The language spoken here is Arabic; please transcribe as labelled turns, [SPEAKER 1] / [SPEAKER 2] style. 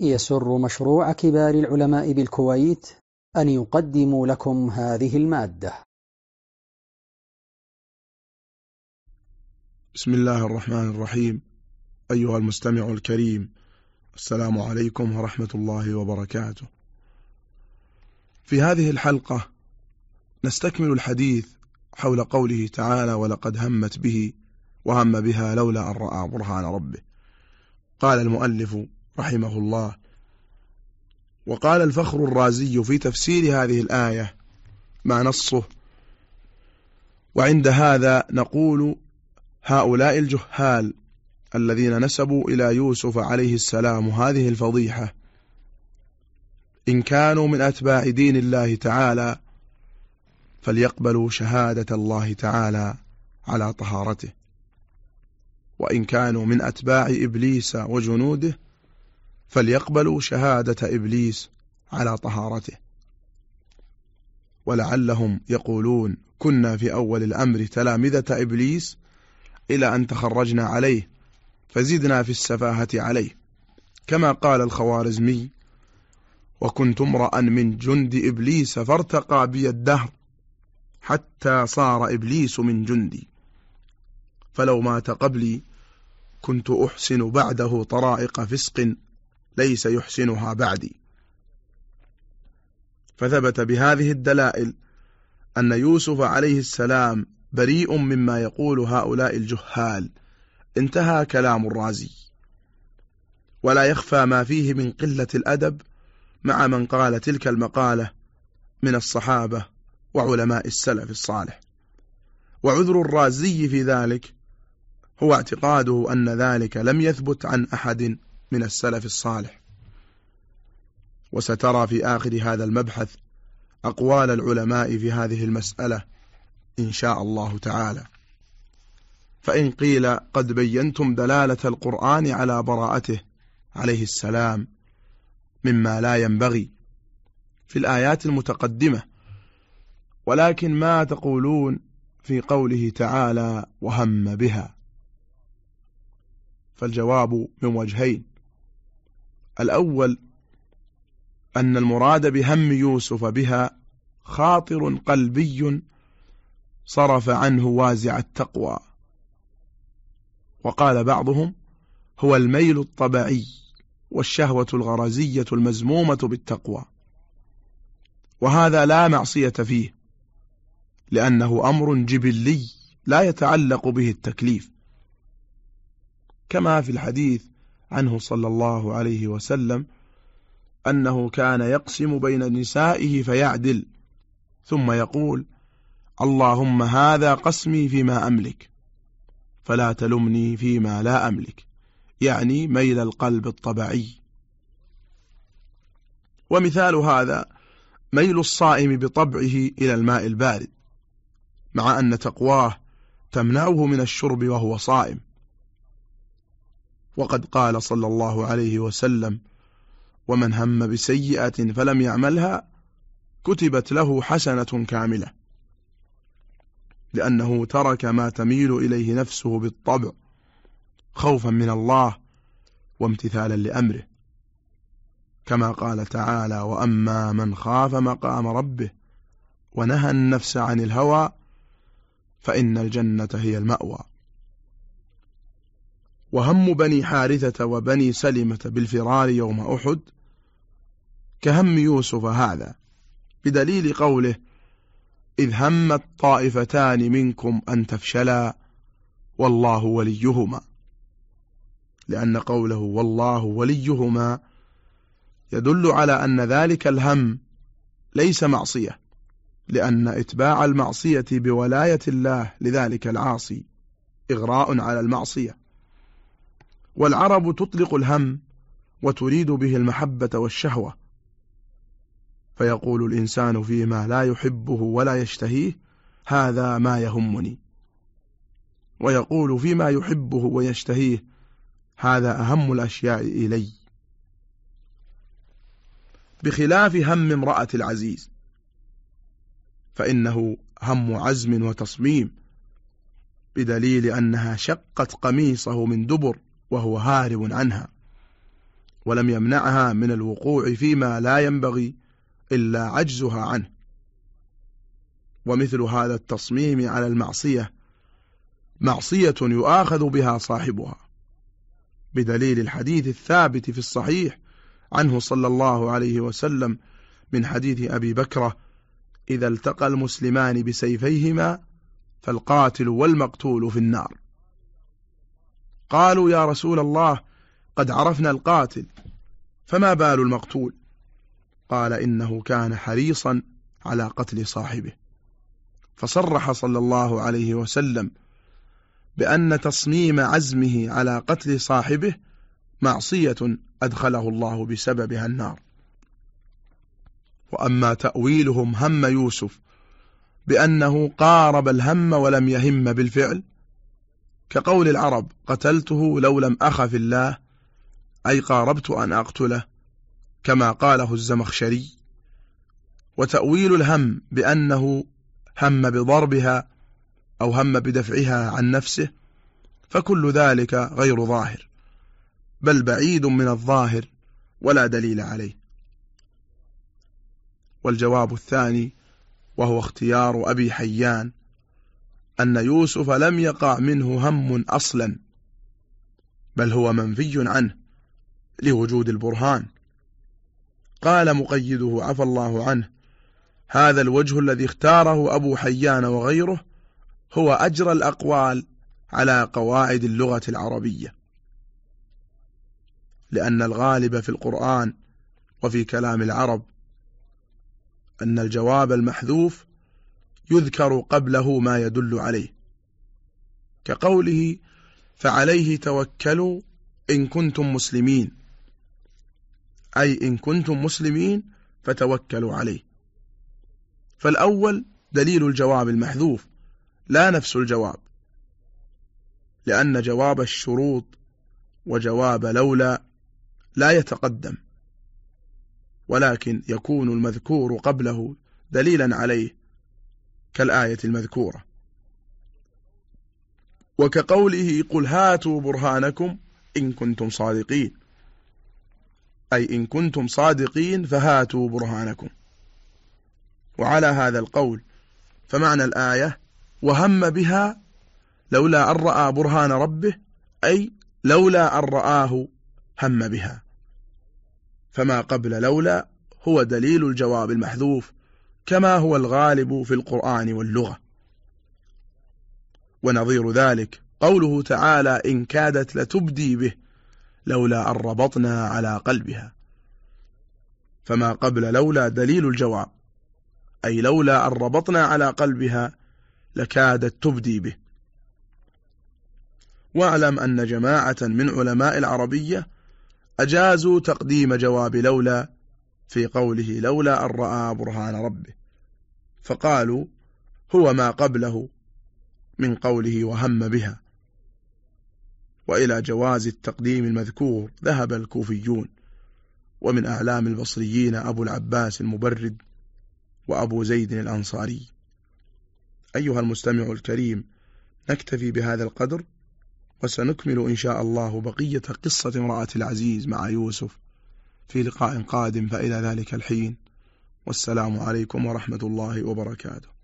[SPEAKER 1] يسر مشروع كبار العلماء بالكويت أن يقدم لكم هذه المادة.
[SPEAKER 2] بسم الله الرحمن الرحيم. أيها المستمع الكريم السلام عليكم ورحمة الله وبركاته. في هذه الحلقة نستكمل الحديث حول قوله تعالى ولقد همت به وهم بها لولا أن رأى برهان ربه قال المؤلف رحمه الله وقال الفخر الرازي في تفسير هذه الآية ما نصه؟ وعند هذا نقول هؤلاء الجهال الذين نسبوا إلى يوسف عليه السلام هذه الفضيحة إن كانوا من أتباع دين الله تعالى فليقبلوا شهادة الله تعالى على طهارته. وإن كانوا من أتباع إبليس وجنوده فليقبلوا شهادة إبليس على طهارته. ولعلهم يقولون كنا في أول الأمر تلامذة إبليس إلى أن تخرجنا عليه فزدنا في السفاهة عليه. كما قال الخوارزمي وكنت امرأ من جند إبليس فارتقى بي الدهر حتى صار إبليس من جندي. فلو مات قبلي كنت أحسن بعده طرائق فسق ليس يحسنها بعدي. فثبت بهذه الدلائل أن يوسف عليه السلام بريء مما يقول هؤلاء الجهال انتهى كلام الرازي. ولا يخفى ما فيه من قلة الأدب مع من قال تلك المقالة من الصحابة وعلماء السلف الصالح. وعذر الرازي في ذلك هو اعتقاده أن ذلك لم يثبت عن أحد من السلف الصالح. وسترى في آخر هذا المبحث أقوال العلماء في هذه المسألة إن شاء الله تعالى. فإن قيل قد بينتم دلالة القرآن على براءته عليه السلام مما لا ينبغي في الآيات المتقدمة ولكن ما تقولون في قوله تعالى وهم بها. فالجواب من وجهين الأول أن المراد بهم يوسف بها خاطر قلبي صرف عنه وازع التقوى. وقال بعضهم هو الميل الطبعي والشهوة الغرزية المزمومة بالتقوى. وهذا لا معصية فيه لأنه أمر جبلي لا يتعلق به التكليف. كما في الحديث عنه صلى الله عليه وسلم أنه كان يقسم بين نسائه فيعدل ثم يقول اللهم هذا قسمي فيما أملك فلا تلمني فيما لا أملك. يعني ميل القلب الطبعي ومثال هذا ميل الصائم بطبعه إلى الماء البارد مع أن تقواه تمنعه من الشرب وهو صائم. وقد قال صلى الله عليه وسلم ومن هم بسيئة فلم يعملها كتبت له حسنة كاملة لأنه ترك ما تميل إليه نفسه بالطبع خوفا من الله وامتثالا لأمره كما قال تعالى وأما من خاف مقام ربه ونهى النفس عن الهوى فإن الجنة هي المأوى. وهم بني حارثة وبني سلمة بالفرار يوم أحد كهم يوسف هذا بدليل قوله إذ همت طائفتان منكم أن تفشلا والله وليهما. لأن قوله والله وليهما يدل على أن ذلك الهم ليس معصية لأن إتباع المعصية بولاية الله لذلك العاصي إغراء على المعصية. والعرب تطلق الهم وتريد به المحبة والشهوة. فيقول الإنسان فيما لا يحبه ولا يشتهيه هذا ما يهمني. ويقول فيما يحبه ويشتهيه هذا أهم الأشياء إلي. بخلاف هم امرأة العزيز فإنه هم عزم وتصميم بدليل أنها شقت قميصه من دبر وهو هارب عنها ولم يمنعها من الوقوع فيما لا ينبغي إلا عجزها عنه. ومثل هذا التصميم على المعصية معصية يؤاخذ بها صاحبها بدليل الحديث الثابت في الصحيح عنه صلى الله عليه وسلم من حديث أبي بكرة إذا التقى المسلمان بسيفيهما فالقاتل والمقتول في النار. قالوا يا رسول الله قد عرفنا القاتل فما بال المقتول؟ قال إنه كان حريصا على قتل صاحبه. فصرح صلى الله عليه وسلم بأن تصميم عزمه على قتل صاحبه معصية أدخله الله بسببها النار. وأما تأويلهم هم يوسف بأنه قارب الهم ولم يهم بالفعل كقول العرب قتلته لو لم أخف الله أي قاربت أن أقتله كما قاله الزمخشري. وتأويل الهم بأنه هم بضربها أو هم بدفعها عن نفسه فكل ذلك غير ظاهر بل بعيد من الظاهر ولا دليل عليه. والجواب الثاني وهو اختيار أبي حيان. أن يوسف لم يقع منه هم أصلا بل هو منفي عنه لوجود البرهان. قال مقيده عفى الله عنه هذا الوجه الذي اختاره أبو حيان وغيره هو أجرى الأقوال على قواعد اللغة العربية لأن الغالب في القرآن وفي كلام العرب أن الجواب المحذوف يذكر قبله ما يدل عليه. كقوله فعليه توكلوا إن كنتم مسلمين. أي إن كنتم مسلمين فتوكلوا عليه. فالأول دليل الجواب المحذوف لا نفس الجواب. لأن جواب الشروط وجواب لولا لا يتقدم. ولكن يكون المذكور قبله دليلا عليه. كالآية المذكورة. وكقوله قل هاتوا برهانكم إن كنتم صادقين. أي إن كنتم صادقين فهاتوا برهانكم. وعلى هذا القول فمعنى الآية وهم بها لولا أن رأى برهان ربه أي لولا أن رآه هم بها. فما قبل لولا هو دليل الجواب المحذوف. كما هو الغالب في القرآن واللغة. ونظير ذلك قوله تعالى إن كادت لتبدي به لولا أن ربطنا على قلبها. فما قبل لولا دليل الجواب أي لولا أن ربطنا على قلبها لكادت تبدي به. واعلم أن جماعة من علماء العربية أجازوا تقديم جواب لولا في قوله لولا أن رأى برهان ربه. فقالوا هو ما قبله من قوله وهم بها. وإلى جواز التقديم المذكور ذهب الكوفيون ومن أعلام البصريين أبو العباس المبرد وأبو زيد الأنصاري. أيها المستمع الكريم نكتفي بهذا القدر وسنكمل إن شاء الله بقية قصة امرأة العزيز مع يوسف. في لقاء قادم فإلى ذلك الحين. والسلام عليكم ورحمة الله وبركاته.